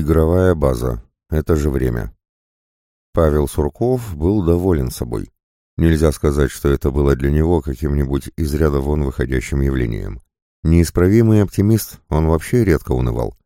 Игровая база. Это же время. Павел Сурков был доволен собой. Нельзя сказать, что это было для него каким-нибудь из ряда вон выходящим явлением. Неисправимый оптимист, он вообще редко унывал.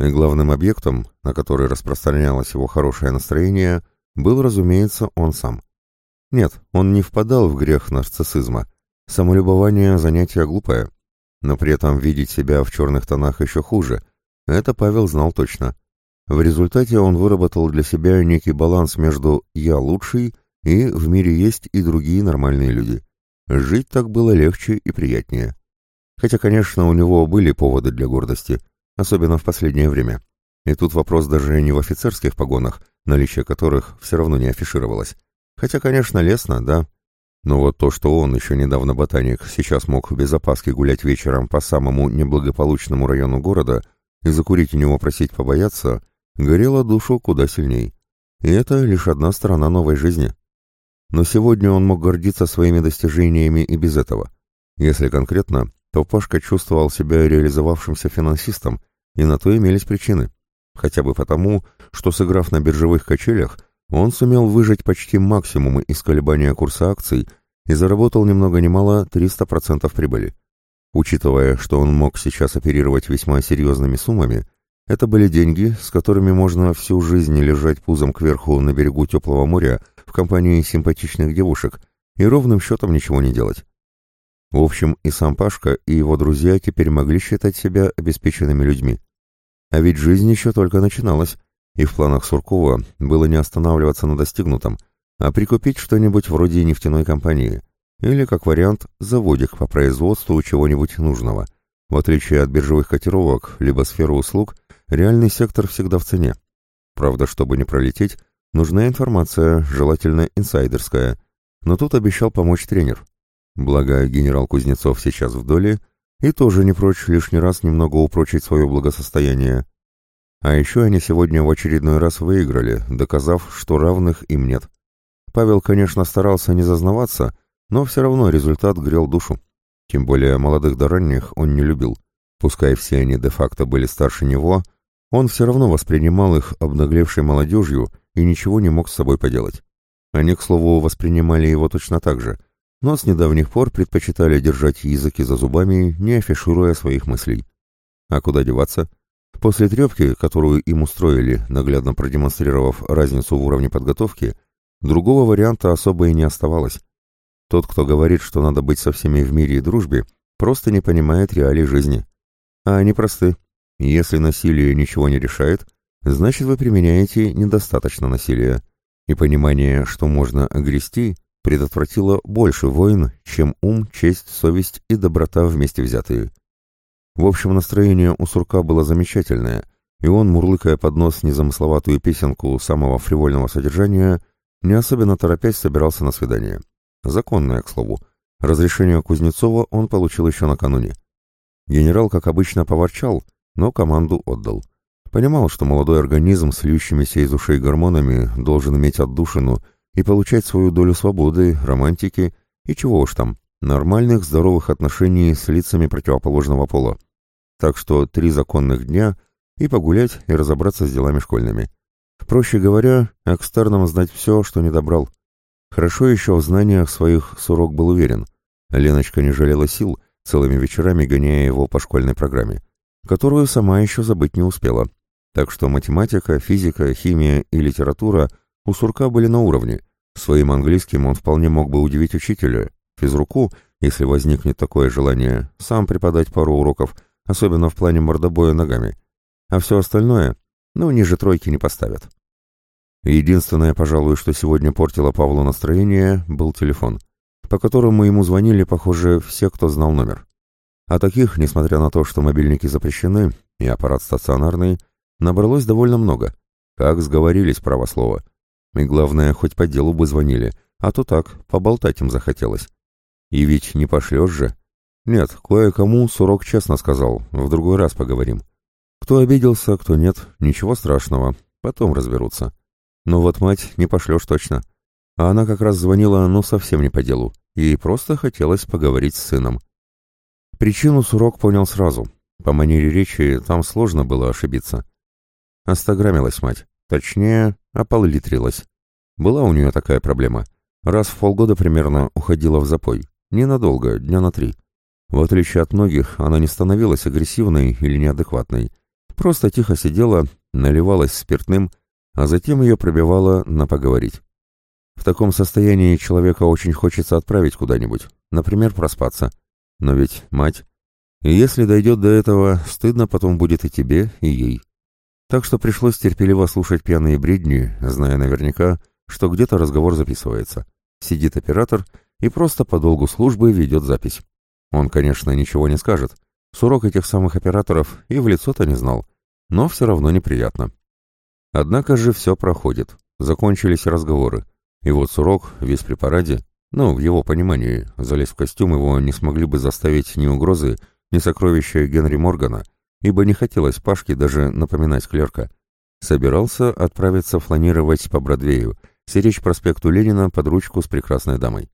И главным объектом, на который распространялось его хорошее настроение, был, разумеется, он сам. Нет, он не впадал в грех нарциссизма. Самолюбование – занятие глупое. Но при этом видеть себя в черных тонах еще хуже. Это Павел знал точно. В результате он выработал для себя некий баланс между «я лучший» и «в мире есть и другие нормальные люди». Жить так было легче и приятнее. Хотя, конечно, у него были поводы для гордости, особенно в последнее время. И тут вопрос даже не в офицерских погонах, наличие которых все равно не афишировалось. Хотя, конечно, лестно, да. Но вот то, что он, еще недавно ботаник, сейчас мог без опаски гулять вечером по самому неблагополучному району города и закурить у него просить побояться, горело душу куда сильней. И это лишь одна сторона новой жизни. Но сегодня он мог гордиться своими достижениями и без этого. Если конкретно, то Пашка чувствовал себя реализовавшимся финансистом, и на то имелись причины. Хотя бы потому, что, сыграв на биржевых качелях, он сумел выжать почти максимум из колебания курса акций и заработал ни много ни мало 300% прибыли. Учитывая, что он мог сейчас оперировать весьма серьезными суммами, это были деньги, с которыми можно всю жизнь лежать пузом кверху на берегу теплого моря в компании симпатичных девушек и ровным счетом ничего не делать. В общем, и сам Пашка, и его друзья теперь могли считать себя обеспеченными людьми. А ведь жизнь еще только начиналась, и в планах Суркова было не останавливаться на достигнутом, а прикупить что-нибудь вроде нефтяной компании, или, как вариант, заводик по производству чего-нибудь нужного. В отличие от биржевых котировок, либо сферы услуг – Реальный сектор всегда в цене. Правда, чтобы не пролететь, нужна информация, желательно инсайдерская. Но тут обещал помочь тренер. Благо, генерал Кузнецов сейчас в доле и тоже не прочь лишний раз немного упрочить свое благосостояние. А еще они сегодня в очередной раз выиграли, доказав, что равных им нет. Павел, конечно, старался не зазнаваться, но все равно результат грел душу. Тем более молодых до ранних он не любил. Пускай все они де-факто были старше него, он все равно воспринимал их обнаглевшей молодежью и ничего не мог с собой поделать. Они, к слову, воспринимали его точно так же, но с недавних пор предпочитали держать языки за зубами, не афишируя своих мыслей. А куда деваться? После трепки, которую им устроили, наглядно продемонстрировав разницу в уровне подготовки, другого варианта особо и не оставалось. Тот, кто говорит, что надо быть со всеми в мире и дружбе, просто не понимает реалий жизни. А они просты. Если насилие ничего не решает, значит вы применяете недостаточно насилия, и понимание, что можно огрести, предотвратило больше войн, чем ум, честь, совесть и доброта вместе взятые. В общем, настроение у Сурка было замечательное, и он, мурлыкая под нос незамысловатую песенку самого фривольного содержания, не особенно торопясь собирался на свидание. Законное, к слову. Разрешение Кузнецова он получил еще накануне. Генерал, как обычно, поворчал — но команду отдал. Понимал, что молодой организм с льющимися из ушей гормонами должен иметь отдушину и получать свою долю свободы, романтики и чего уж там, нормальных здоровых отношений с лицами противоположного пола. Так что три законных дня и погулять, и разобраться с делами школьными. Проще говоря, экстерном знать все, что не добрал. Хорошо еще в знаниях своих Сурок был уверен. Леночка не жалела сил, целыми вечерами гоняя его по школьной программе которую сама еще забыть не успела. Так что математика, физика, химия и литература у Сурка были на уровне. Своим английским он вполне мог бы удивить учителя. Физруку, если возникнет такое желание, сам преподать пару уроков, особенно в плане мордобоя ногами. А все остальное, ну, ниже тройки не поставят. Единственное, пожалуй, что сегодня портило Павлу настроение, был телефон, по которому ему звонили, похоже, все, кто знал номер. А таких, несмотря на то, что мобильники запрещены и аппарат стационарный, набралось довольно много. Как сговорились, право слово. И главное, хоть по делу бы звонили, а то так, поболтать им захотелось. И ведь не пошлешь же. Нет, кое-кому Сурок честно сказал, в другой раз поговорим. Кто обиделся, кто нет, ничего страшного, потом разберутся. Но вот мать не пошлешь точно. А она как раз звонила, ну совсем не по делу, и просто хотелось поговорить с сыном. Причину Сурок понял сразу. По манере речи там сложно было ошибиться. Остаграмилась мать. Точнее, ополлитрилась. Была у нее такая проблема. Раз в полгода примерно уходила в запой. Ненадолго, дня на три. В отличие от многих, она не становилась агрессивной или неадекватной. Просто тихо сидела, наливалась спиртным, а затем ее пробивало на поговорить. В таком состоянии человека очень хочется отправить куда-нибудь, например, проспаться. Но ведь мать. И если дойдет до этого, стыдно потом будет и тебе, и ей. Так что пришлось терпеливо слушать пьяные бредни, зная наверняка, что где-то разговор записывается. Сидит оператор и просто по долгу службы ведет запись. Он, конечно, ничего не скажет. Сурок этих самых операторов и в лицо-то не знал. Но все равно неприятно. Однако же все проходит. Закончились разговоры. И вот Сурок, весь при параде, ну, в его понимании, залезть в костюм его не смогли бы заставить ни угрозы, ни сокровища Генри Моргана, ибо не хотелось Пашке даже напоминать клерка. Собирался отправиться фланировать по Бродвею, сиречь проспекту Ленина под ручку с прекрасной дамой.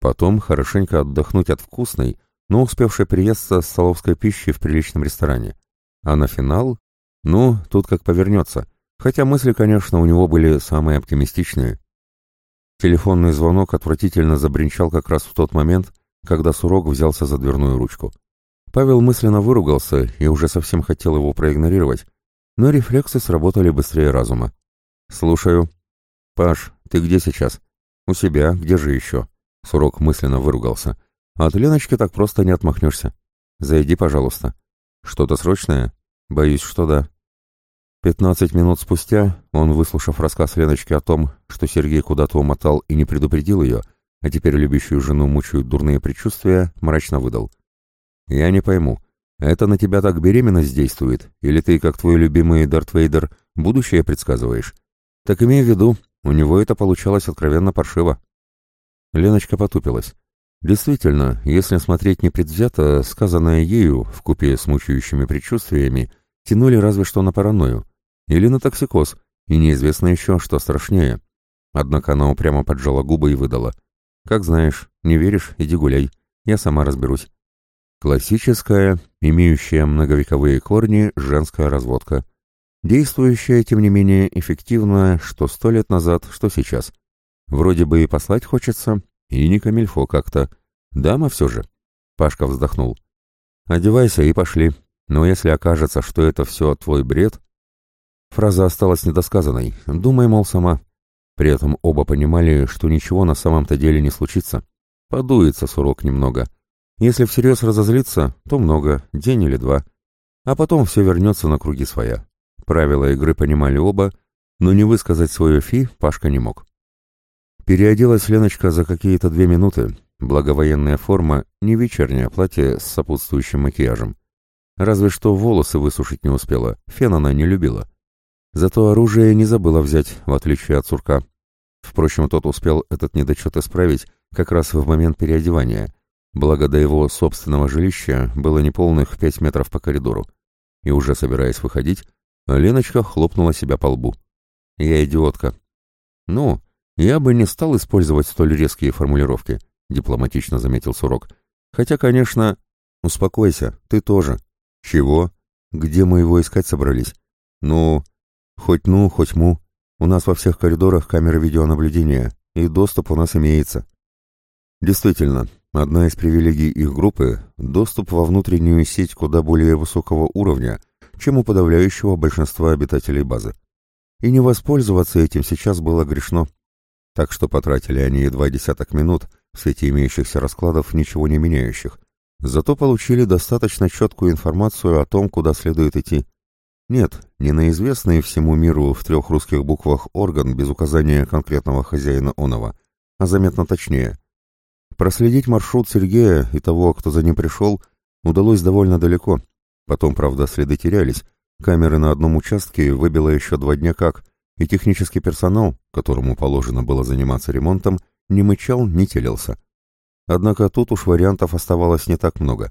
Потом хорошенько отдохнуть от вкусной, но успевшей приесться столовской пищи в приличном ресторане. А на финал? Ну, тут как повернется. Хотя мысли, конечно, у него были самые оптимистичные. Телефонный звонок отвратительно забринчал как раз в тот момент, когда Сурок взялся за дверную ручку. Павел мысленно выругался и уже совсем хотел его проигнорировать, но рефлексы сработали быстрее разума. «Слушаю». «Паш, ты где сейчас?» «У себя. Где же еще?» Сурок мысленно выругался. «От Леночки так просто не отмахнешься. Зайди, пожалуйста». «Что-то срочное?» «Боюсь, что да». Пятнадцать минут спустя он, выслушав рассказ Леночки о том, что Сергей куда-то умотал и не предупредил ее, а теперь любящую жену мучают дурные предчувствия, мрачно выдал. «Я не пойму, это на тебя так беременность действует, или ты, как твой любимый Дарт Вейдер, будущее предсказываешь? Так имей в виду, у него это получалось откровенно паршиво». Леночка потупилась. Действительно, если смотреть непредвзято, сказанное ею, в купе с мучающими предчувствиями, тянули разве что на паранойю. Или на токсикоз, и неизвестно еще, что страшнее. Однако она упрямо поджала губы и выдала. «Как знаешь, не веришь, иди гуляй, я сама разберусь». Классическая, имеющая многовековые корни, женская разводка. Действующая, тем не менее, эффективно, что сто лет назад, что сейчас. Вроде бы и послать хочется, и не камильфо как-то. Дама все же. Пашка вздохнул. «Одевайся и пошли. Но если окажется, что это все твой бред...» Фраза осталась недосказанной. Думай, мол, сама. При этом оба понимали, что ничего на самом-то деле не случится. Подуется сурок немного. Если всерьез разозлиться, то много, день или два. А потом все вернется на круги своя. Правила игры понимали оба, но не высказать свое фи Пашка не мог. Переоделась Леночка за какие-то две минуты, благо военная форма, не вечернее платье с сопутствующим макияжем. Разве что волосы высушить не успела, фен она не любила. Зато оружие не забыла взять, в отличие от сурка. Впрочем, тот успел этот недочет исправить как раз в момент переодевания, благо до его собственного жилища было неполных пять метров по коридору. И уже собираясь выходить, Леночка хлопнула себя по лбу. «Я идиотка». «Ну, я бы не стал использовать столь резкие формулировки», — дипломатично заметил Сурок. «Хотя, конечно...» «Успокойся, ты тоже». «Чего? Где мы его искать собрались?» «Ну, хоть ну, хоть му. У нас во всех коридорах камеры видеонаблюдения, и доступ у нас имеется». Действительно, одна из привилегий их группы – доступ во внутреннюю сеть куда более высокого уровня, чем у подавляющего большинства обитателей базы. И не воспользоваться этим сейчас было грешно. Так что потратили они едва десяток минут в свете имеющихся раскладов, ничего не меняющих. Зато получили достаточно четкую информацию о том, куда следует идти. Нет, не на известный всему миру в трех русских буквах орган без указания конкретного хозяина оного, а заметно точнее – Проследить маршрут Сергея и того, кто за ним пришел, удалось довольно далеко. Потом, правда, следы терялись. Камеры на одном участке выбило еще два дня как, и технический персонал, которому положено было заниматься ремонтом, не мычал, не телился. Однако тут уж вариантов оставалось не так много.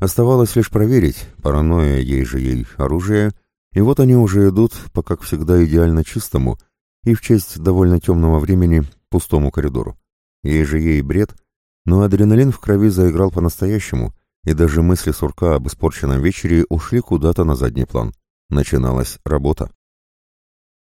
Оставалось лишь проверить, паранойя ей же ей оружие, и вот они уже идут по, как всегда, идеально чистому и в честь довольно темного времени пустому коридору. Ей же ей бред, но адреналин в крови заиграл по-настоящему, и даже мысли сурка об испорченном вечере ушли куда-то на задний план. Начиналась работа.